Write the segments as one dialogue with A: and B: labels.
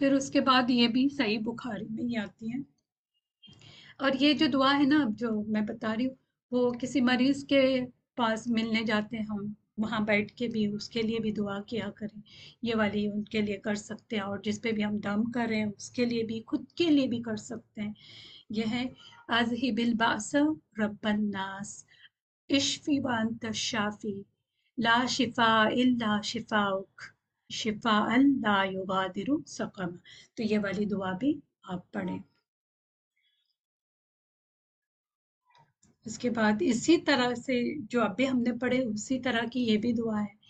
A: پھر اس کے بعد یہ بھی صحیح بخاری میں ہی آتی ہیں۔ اور یہ جو دعا ہے نا جو میں بتا رہی ہوں، وہ کسی مریض کے پاس ملنے جاتے ہیں ہم، وہاں بیٹھ کے بھی اس کے لیے بھی دعا کیا کریں۔ یہ والی ان کے لیے کر سکتے ہیں اور جس پہ بھی ہم دم کر رہے ہیں، اس کے لیے بھی، خود کے لیے بھی کر سکتے ہیں۔ یہ ہے از ہی بل باس رب الناس، اشفی وانت شافی لا شفا اللہ شفاؤک۔ شفا اللہ یغادر سقم۔ تو یہ والی دعا بھی آپ پڑھیں۔ اس کے بعد اسی طرح سے جو ابھی ہم نے پڑھے، اسی طرح کی یہ بھی دعا ہے۔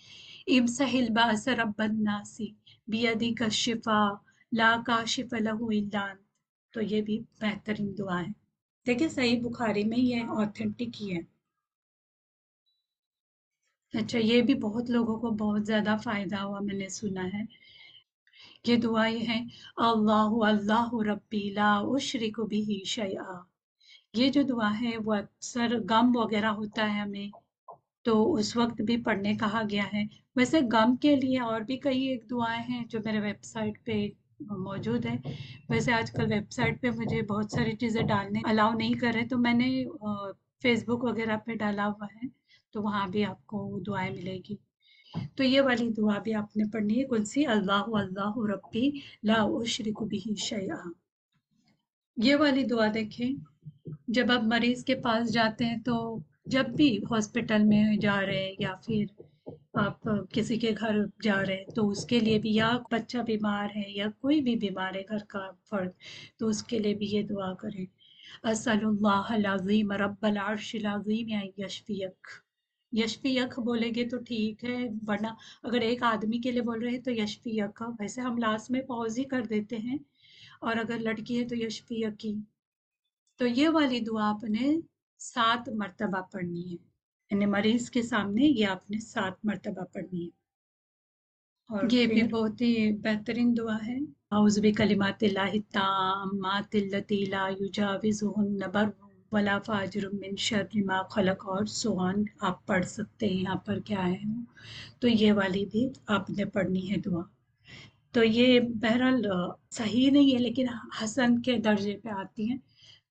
A: ام سہل باس رب الناسی بیدی کا شفا لا کا شف اللہ تو یہ بھی بہترین دعا ہے۔ دیکھیں صحیح بخاری میں یہ آتھینٹک ہی ہے۔ اچھا یہ بھی بہت لوگوں کو بہت زیادہ فائدہ ہوا، میں نے سنا ہے۔ یہ دعا یہ ہے اللہ اللہ ربی لا اشرک بھی شیئا۔ یہ جو دعا ہے، وہ اکثر غم وغیرہ ہوتا ہے ہمیں۔ تو اس وقت بھی پڑھنے کہا گیا ہے۔ ویسے غم کے لیے اور بھی کئی ایک دعائیں ہیں جو میرے ویب سائٹ پہ موجود ہے ویسے آج کل ویب سائٹ پہ مجھے بہت ساری چیزیں ڈالنے الاؤ نہیں کر رہے، تو میں نے فیس بک وغیرہ پہ ڈالا ہوا ہے۔ تو وہاں بھی آپ کو دعائیں ملے گی۔ تو یہ والی دعا بھی آپ نے پڑھنی ہے کل سی اللہ اللہ ربی لا شریک بھی شیعہ یہ والی دعا دیکھیں، جب آپ مریض کے پاس جاتے ہیں تو جب بھی ہاسپٹل میں جا رہے ہیں یا پھر آپ کسی کے گھر جا رہے ہیں تو اس کے لیے بھی، یا بچہ بیمار ہے یا کوئی بھی بیمار ہے، گھر کا فرد، تو اس کے لیے بھی یہ دعا کریں۔ اسل اللہ العظیم رب العرش العظیم یا یشفیق یشفیق بولیں گے تو ٹھیک ہے ورنہ اگر ایک آدمی کے لیے بول رہے ہیں تو یشفیق ویسے ہم لاسٹ میں پوز ہی کر دیتے ہیں۔ اور اگر لڑکی ہے تو یشفیق کی۔ تو یہ والی دعا آپ نے سات مرتبہ پڑھنی ہے۔ یعنی مریض کے سامنے یہ آپ نے سات مرتبہ پڑھنی ہے۔ اور یہ بھی بہت ہی بہترین دعا ہے۔ اعوذ بکلمات اللہ التامات اللتی لا یجاوزہن بر۔ ولا فاجر من شر ما خلق اور سوان آپ پڑھ سکتے ہیں، یہاں پر کیا ہے؟ تو یہ والی بھی آپ نے پڑھنی ہے دعا۔ تو یہ بہرحال صحیح نہیں ہے، لیکن حسن کے درجے پہ آتی ہیں۔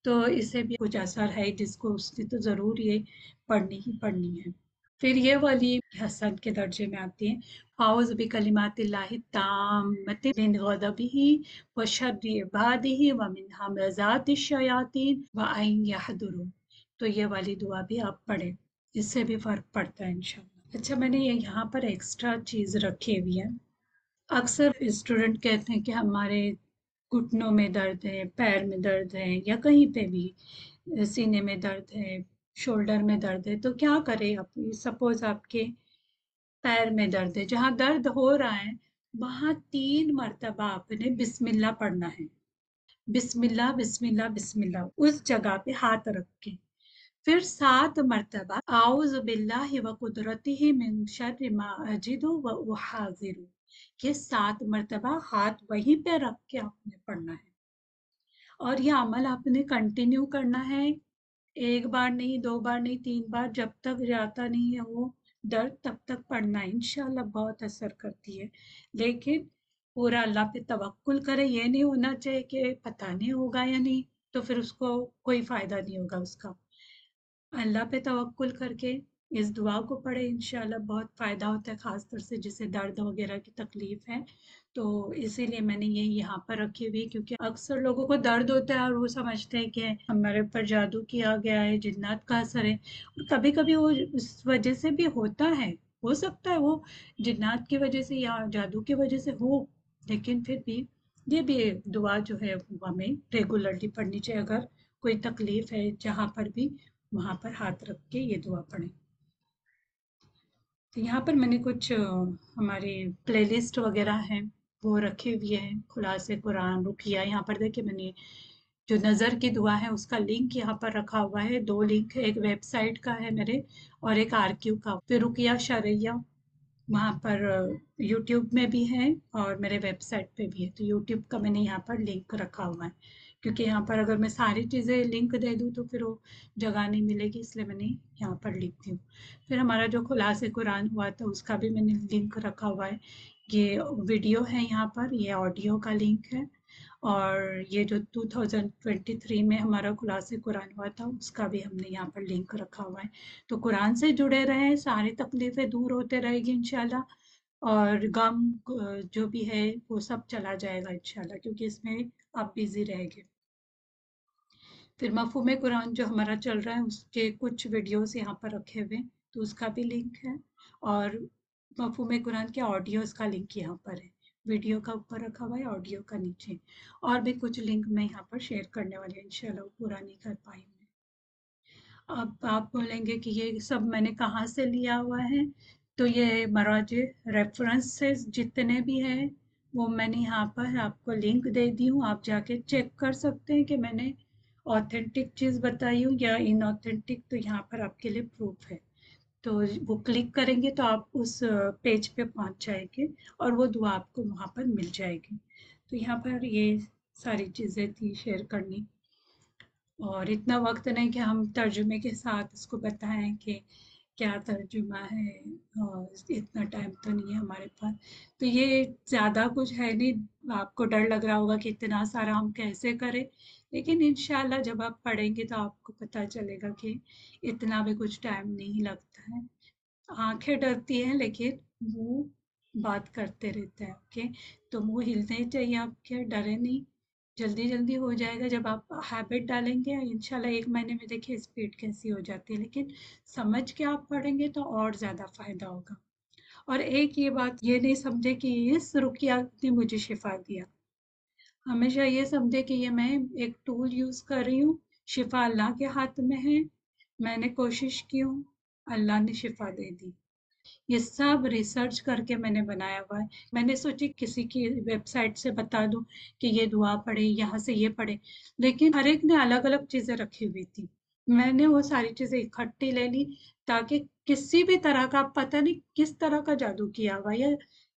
A: تو اسے بھی کچھ اثر ہے، جس کو اس نے تو ضرور یہ پڑھنی ہی پڑھنی ہے۔ پھر یہ والی حسن کے درجے میں آتی ہیں۔ فاؤز بھی کلیمات اللہ تامت من غضبه و شر عباده و من حمزات الشیاطین و عین یحضرون تو یہ والی دعا بھی آپ پڑھیں، اس سے بھی فرق پڑتا ہے انشاءاللہ۔ اچھا میں نے یہاں پر ایکسٹرا چیز رکھی ہوئی ہے۔ اکثر اسٹوڈنٹ کہتے ہیں کہ ہمارے گھٹنوں میں درد ہے، پیر میں درد ہے یا کہیں پہ بھی سینے میں درد ہے شولڈر میں درد ہے، تو کیا کرے آپ؟ سپوز آپ کے پیر میں درد ہے، جہاں درد ہو رہا ہے، وہاں تین مرتبہ آپ نے بسم اللہ پڑھنا ہے۔ بسم اللہ بسم اللہ بسم اللہ، اس جگہ پہ ہاتھ رکھ کے۔ پھر سات مرتبہ، اعوذ باللہ و قدرتی من شر ما اجد و حاضر یہ سات مرتبہ ہاتھ وہیں پہ رکھ کے آپ نے پڑھنا ہے۔ اور یہ عمل آپ نے کنٹینیو کرنا ہے۔ ایک بار نہیں، دو بار نہیں، تین بار، جب تک جاتا نہیں ہے وہ درد، تب تک پڑھنا ہے انشاءاللہ بہت اثر کرتی ہے۔ لیکن پورا اللہ پہ توکل کرے، یہ نہیں ہونا چاہیے کہ پتہ نہیں ہوگا یا نہیں، تو پھر اس کو کوئی فائدہ نہیں ہوگا اس کا۔ اللہ پہ توکل کر کے اس دعا کو پڑھے انشاءاللہ بہت فائدہ ہوتا ہے، خاص طور سے جسے درد وغیرہ کی تکلیف ہے۔ تو اسی لیے میں نے یہ یہاں پر رکھی ہوئی، کیونکہ اکثر لوگوں کو درد ہوتا ہے اور وہ سمجھتے ہیں کہ ہمارے اوپر جادو کیا گیا ہے، جنات کا اثر ہے۔ اور کبھی کبھی وہ اس وجہ سے بھی ہوتا ہے، ہو سکتا ہے وہ جنات کی وجہ سے یا جادو کی وجہ سے ہو، لیکن پھر بھی یہ بھی دعا جو ہے وہ ہمیں ریگولرلی پڑھنی چاہیے۔ اگر کوئی تکلیف ہے جہاں پر بھی، وہاں پر ہاتھ رکھ کے یہ دعا پڑھیں۔ تو یہاں پر میں نے کچھ ہماری پلے لسٹ وغیرہ ہیں، وہ رکھے ہوئے ہیں خلاص قرآن رکیا یہاں پر دیکھیں میں نے جو نظر کی دعا ہے، اس کا لنک یہاں پر رکھا ہوا ہے، دو لنک ایک ویب سائٹ کا ہے میرے اور ایک آر کیو کا۔ پھر رکیا شرعیہ وہاں پر یوٹیوب میں بھی ہے اور میرے ویب سائٹ پہ بھی ہے تو یوٹیوب کا میں نے یہاں پر لنک رکھا ہوا ہے۔ کیونکہ یہاں پر اگر میں ساری چیزیں لنک دے دوں تو پھر وہ جگہ نہیں ملے گی، اس لیے میں نے یہاں پر لکھتی ہوں۔ پھر ہمارا جو خلاص قرآن ہوا تھا اس کا بھی میں نے لنک رکھا ہوا ہے۔ یہ ویڈیو ہے یہاں پر، یہ آڈیو کا لنک ہے۔ اور یہ جو 2023 میں ہمارا خلاص قرآن ہوا تھا، اس کا بھی ہم نے یہاں پر لنک رکھا ہوا ہے۔ تو قرآن سے جڑے رہے، ساری تکلیفیں دور ہوتے رہے گی انشاءاللہ۔ اور غم، جو بھی ہے، وہ سب چلا جائے گا انشاءاللہ، کیونکہ اس میں آپ بیزی رہے گے پھر مفہوم قرآن جو ہمارا چل رہا ہے، اس کے کچھ ویڈیوز یہاں پر رکھے ہوئے تو اس کا بھی لنک ہے۔ اور مفہوم قرآن کے آڈیوز کا لنک یہاں پر ہے۔ ویڈیو کا اوپر رکھا ہوا ہے آڈیو کا نیچے۔ اور بھی کچھ لنک میں یہاں پر شیئر کرنے والے انشاءاللہ، وہ پورا نہیں کر پائی میں اب آپ بولیں گے کہ یہ سب میں نے کہاں سے لیا ہوا ہے؟ تو یہ مراجع ریفرنسز جتنے بھی ہیں، وہ میں نے یہاں پر آپ کو لنک دے دی ہوں۔ آپ جا کے چیک کر سکتے ہیں کہ میں نے آتھینٹک چیز بتائی ہوں یا ان آتھینٹک تو یہاں پر آپ کے لیے پروف ہے۔ تو وہ کلک کریں گے تو آپ اس پیج پہ پہنچ جائیں گے اور وہ دعا آپ کو وہاں پر مل جائے گی۔ تو یہاں پر یہ ساری چیزیں تھی شیئر کرنی۔ اور اتنا وقت نہیں کہ ہم ترجمے کے ساتھ اس کو بتائیں کہ کیا ترجمہ ہے، اور اتنا ٹائم تو نہیں ہے ہمارے پاس۔ تو یہ زیادہ کچھ ہے نہیں۔ آپ کو ڈر لگ رہا ہوگا کہ اتنا سارا ہم کیسے کریں۔ لیکن انشاءاللہ جب آپ پڑھیں گے تو آپ کو پتہ چلے گا کہ اتنا بھی کچھ ٹائم نہیں لگتا ہے۔ آنکھیں ڈرتی ہیں لیکن منہ بات کرتے رہتا ہے اوکے تو منہ ہلنے چاہیے آپ کے، ڈرے نہیں۔ جلدی جلدی ہو جائے گا جب آپ ہیبٹ ڈالیں گے، انشاءاللہ ایک مہینے میں دیکھیں اسپیڈ کیسی ہو جاتی ہے، لیکن سمجھ کے آپ پڑھیں گے تو اور زیادہ فائدہ ہوگا۔ اور ایک یہ بات یہ نہیں سمجھے کہ اس رکیہ نے مجھے شفا دیا۔ ہمیشہ یہ سمجھے کہ یہ میں ایک ٹول یوز کر رہی ہوں، شفا اللہ کے ہاتھ میں ہے، میں نے کوشش کی ہوں، اللہ نے شفا دے دی۔ یہ سب ریسرچ کر کے میں نے بنایا ہوا ہے۔ میں نے سوچی کسی کی ویب سائٹ سے بتا دوں کہ یہ دعا پڑھے، یہاں سے یہ پڑھے۔ لیکن ہر ایک نے الگ الگ چیزیں رکھی ہوئی تھی میں نے وہ ساری چیزیں اکٹھی لے لی تاکہ کسی بھی طرح کا، پتہ نہیں کس طرح کا جادو کیا ہوا یا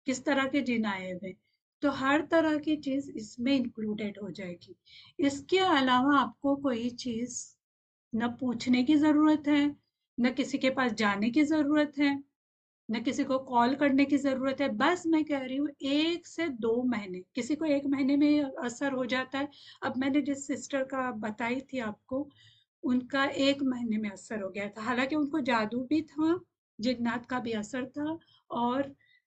A: کس طرح کے جن آئے ہوئے۔ تو ہر طرح کی چیز اس میں انکلوڈیڈ ہو جائے گی۔ اس کے علاوہ آپ کو کوئی چیز نہ پوچھنے کی ضرورت ہے، نہ کسی کے پاس جانے کی ضرورت ہے۔ نہ کسی کو کال کرنے کی ضرورت ہے، بس میں کہہ رہی ہوں ایک سے دو مہینے، کسی کو ایک مہینے میں اثر ہو جاتا ہے۔ اب میں نے جس سسٹر کا بتائی تھی آپ کو، ان کا ایک مہینے میں اثر ہو گیا تھا۔ حالانکہ ان کو جادو بھی تھا، جنات کا بھی اثر تھا، اور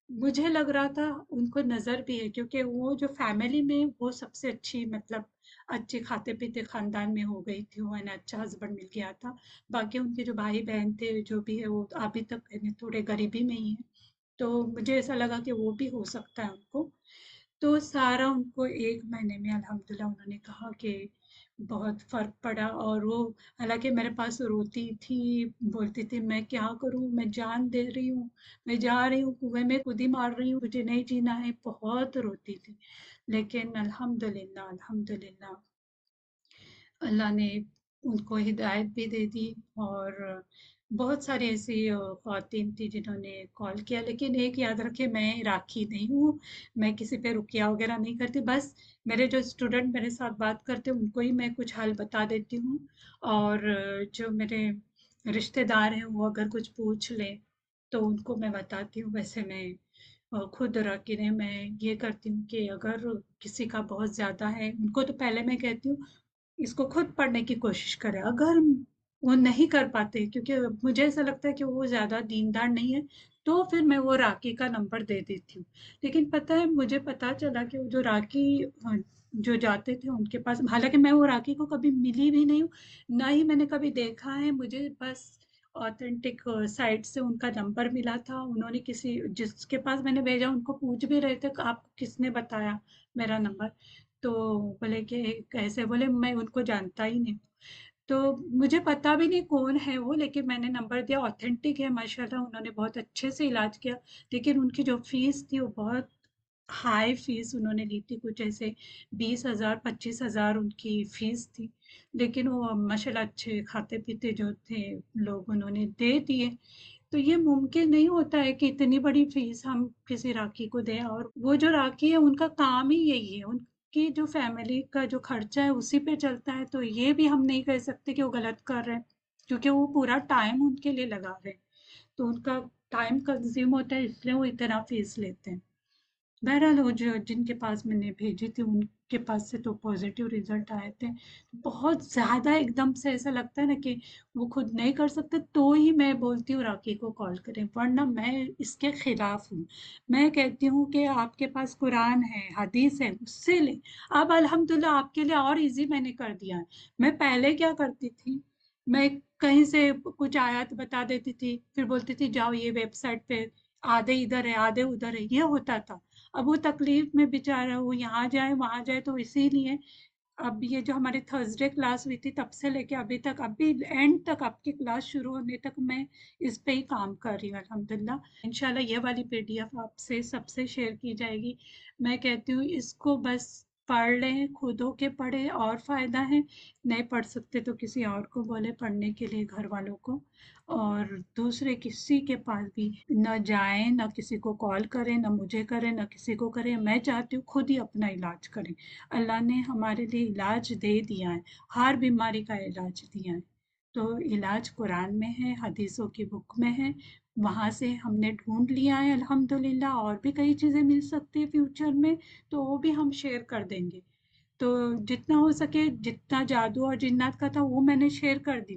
A: مجھے لگ رہا تھا ان کو نظر بھی ہے، کیونکہ وہ جو فیملی میں وہ سب سے اچھی مطلب اچھے کھاتے پیتے خاندان میں ہو گئی تھی وہ انہیں اچھا ہسبینڈ مل گیا تھا۔ باقی ان کے جو بھائی بہن تھے، جو بھی ہے، وہ ابھی تک یعنی تھوڑے غریبی میں ہی ہیں۔ تو مجھے ایسا لگا کہ وہ بھی ہو سکتا ہے ان کو۔ تو سارا ان کو ایک مہینے میں الحمدللہ انہوں نے کہا کہ بہت فرق پڑا اور وہ حالانکہ میرے پاس روتی تھی، بولتی تھی، میں کیا کروں؟ میں جان دے رہی ہوں، میں جا رہی ہوں، کنویں میں خود ہی مار رہی ہوں، مجھے نہیں جینا ہے، بہت روتی تھی۔ لیکن الحمد للہ الحمد للہ اللہ نے ان کو ہدایت بھی دے دی اور بہت ساری ایسی خواتین تھی جنہوں نے کال کیا، لیکن ایک یاد رکھے میں راکھی نہیں ہوں، میں کسی پہ رکیا وغیرہ نہیں کرتی، بس میرے جو اسٹوڈنٹ میرے ساتھ بات کرتے ان کو ہی میں کچھ حل بتا دیتی ہوں۔ اور جو میرے رشتے دار ہیں، وہ اگر کچھ پوچھ لیں تو ان کو میں بتاتی ہوں، ویسے میں خود رکھنے میں یہ کرتی ہوں کہ اگر کسی کا بہت زیادہ ہے، ان کو تو پہلے میں کہتی ہوں، اس کو خود پڑھنے کی کوشش کرے اگر وہ نہیں کر پاتے، کیونکہ مجھے ایسا لگتا ہے کہ وہ زیادہ دیندار نہیں ہے، تو پھر میں وہ راکی کا نمبر دے دیتی ہوں۔ لیکن پتہ ہے، مجھے پتا چلا کہ جو راکی جو جاتے تھے ان کے پاس، حالانکہ میں وہ راکی کو کبھی ملی بھی نہیں ہوں، نہ ہی میں نے کبھی دیکھا ہے، مجھے بس آتھینٹک سائٹ uh, سے ان کا نمبر ملا تھا۔ انہوں نے کسی، جس کے پاس میں نے بھیجا، ان کو پوچھ بھی رہے تھے کہ آپ کس نے بتایا میرا نمبر تو بولے کہ کیسے بولے، میں ان کو جانتا ہی نہیں۔ تو مجھے پتا بھی نہیں کون ہے وہ، لیکن میں نے نمبر دیا آتھینٹک ہے ماشاء اللہ انہوں نے بہت اچھے سے علاج کیا۔ لیکن ان کی جو فیس تھی، وہ بہت ہائی فیس انہوں نے لی تھی، کچھ ایسے بیس ہزار، پچیس ہزار ان کی فیس تھی۔ لیکن وہ ماشاء اللہ اچھے کھاتے پیتے جو تھے، لوگ انہوں نے دے دیے۔ تو یہ ممکن نہیں ہوتا ہے کہ اتنی بڑی فیس ہم کسی راکی کو دیں۔ اور وہ جو راکی ہے، ان کا کام ہی یہی ہے۔ ان کی جو فیملی کا جو خرچہ ہے، اسی پہ چلتا ہے۔ تو یہ بھی ہم نہیں کہہ سکتے کہ وہ غلط کر رہے ہیں، کیونکہ وہ پورا ٹائم ان کے لیے لگا رہے ہیں۔ تو ان کا ٹائم کنزیوم ہوتا ہے، اس لیے وہ اتنا فیس لیتے ہیں۔ بہرحال وہ جو جن کے پاس میں نے بھیجی تھی، ان کے پاس سے تو پازیٹیو رزلٹ آئے تھے۔ بہت زیادہ ایک دم سے ایسا لگتا ہے نا کہ وہ خود نہیں کر سکتے، تو ہی میں بولتی ہوں راکی کو کال کریں۔ ورنہ میں اس کے خلاف ہوں۔ میں کہتی ہوں کہ آپ کے پاس قرآن ہے، حدیث ہے، اس سے لیں اب الحمدللہ آپ کے لیے اور ایزی میں نے کر دیا۔ ہے میں پہلے کیا کرتی تھی؟ میں کہیں سے کچھ آیات بتا دیتی تھی، پھر بولتی تھی، جاؤ یہ ویب سائٹ پہ، آدھے ادھر ہے، آدھے ادھر ہے۔ یہ ہوتا تھا۔ اب وہ تکلیف میں بیچارہ وہ یہاں جائے، وہاں جائے تو اسی لیے اب یہ جو ہماری تھرسڈے کلاس ہوئی تھی، تب سے لے کے ابھی تک، ابھی اینڈ تک آپ کی کلاس شروع ہونے تک میں اس پہ ہی کام کر رہی ہوں الحمد للہ ان شاء اللہ یہ والی پی ڈی ایف آپ سے سب سے شیئر کی جائے گی۔ میں کہتی ہوں اس کو بس پڑھ لیں خود ہو کے پڑھے اور فائدہ ہے نہیں پڑھ سکتے تو کسی اور کو بولے پڑھنے کے لیے گھر والوں کو۔ اور دوسرے کسی کے پاس بھی نہ جائیں، نہ کسی کو کال کریں، نہ مجھے کریں، نہ کسی کو کریں۔ میں چاہتی ہوں خود ہی اپنا علاج کریں۔ اللہ نے ہمارے لیے علاج دے دیا ہے، ہر بیماری کا علاج دیا ہے۔ تو علاج قرآن میں ہے، حدیثوں کی بک میں ہے۔ وہاں سے ہم نے ڈھونڈ لیا ہے، الحمدللہ، اور بھی کئی چیزیں مل سکتی ہیں فیوچر میں، تو وہ بھی ہم شیئر کر دیں گے۔ تو جتنا ہو سکے، جتنا جادو اور جنات کا تھا، وہ میں نے شیئر کر دی۔